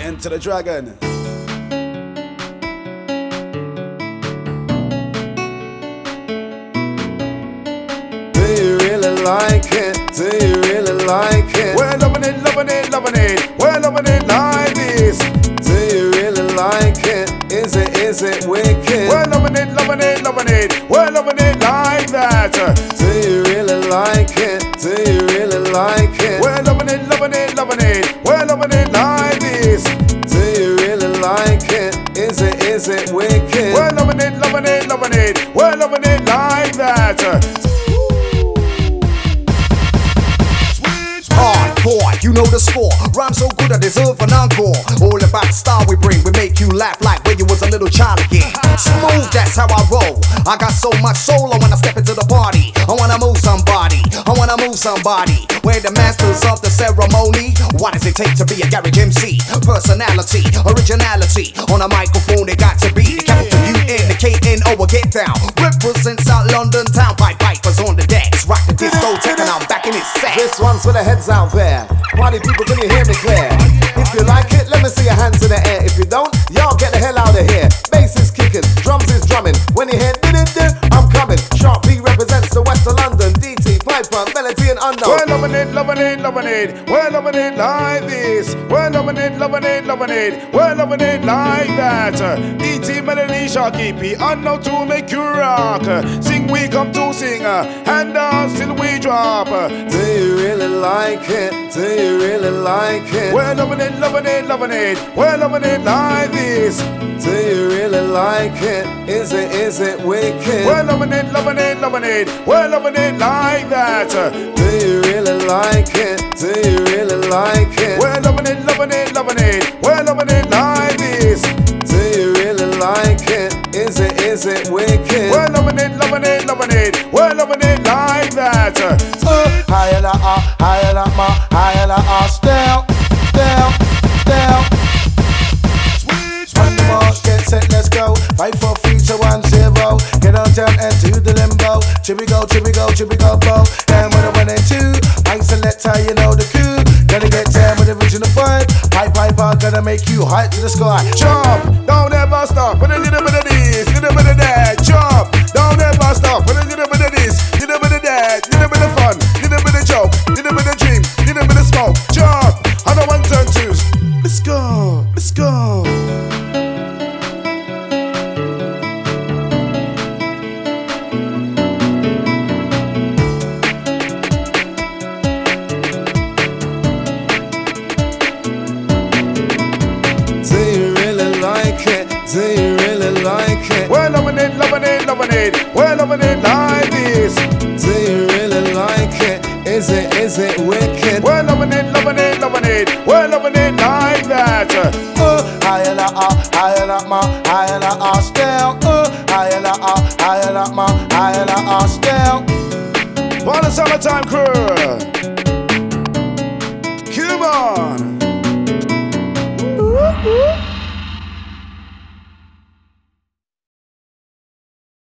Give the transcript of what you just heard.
Enter the dragon. Do you really like it? Do you really like it? We're loving it, loving it, loving it. We're loving it like this. Do you really like it? Is it, is it wicked? We're loving it, loving it, loving it. We're loving it like that. Do you really like it? Do you Is it, is it wicked? We're loving it, loving it, loving it. We're loving it like that. Hardcore, you know the score. Rhyme so good I deserve an encore. All about the style we bring, we make you laugh like when you was a little child again. Smooth, that's how I roll. I got so much soul when I step into the party. Somebody. We're the masters of the ceremony. What does it take to be a garage MC? Personality, originality. On a microphone, it got to be the capital U N, the K N O. will Get down. Represent South London town. Pied Pipers on the decks. Rock the discotheque and I'm back in its set. This one's for the heads out there. Party people, can you hear me clear? If you like it, let me see your hands in the air. If you don't, y'all get the hell out of here. Bass is kicking, drums is drumming. When you hear loving it, loving it, loving it. We're loving it like this. We're loving it, loving it, loving it. We're loving it like that. DT Melody Sharky P. Unknown to make you rock. Sing, we come to sing. Hand down till we drop. Do you really like it? Do you really like it? We're loving it, loving it, loving it. We're loving it like like it? Is it, is it wicked? We're loving it, loving it, loving it. We're loving it like that. Do you really like it? Do you really like it? We're loving it, loving it, loving it. We're loving it like this. Do you really like it? Is it, is it wicked? We're loving it, loving it, loving it. We're loving it like that. Uh, higher la ah, higher la ma, higher la ah, down, down do the limbo. Here we go, here we go, here we go, bo. And a one and two, I select how you know the coup. Gonna get down with the original vibe. Pipe, pipe, I'm gonna make you high to the sky. Jump, don't ever stop. With a little bit of this, Do you really like it? We're loving it, loving it, loving it. We're loving it like this. Do you really like it? Is it, is it wicked? We're loving it, loving it, loving it. We're loving it like that. Oh, I and I, I and I, my, I and I, I still. Oh, I and I, I and I, my, I and I, I still. For the summertime crew. Come on.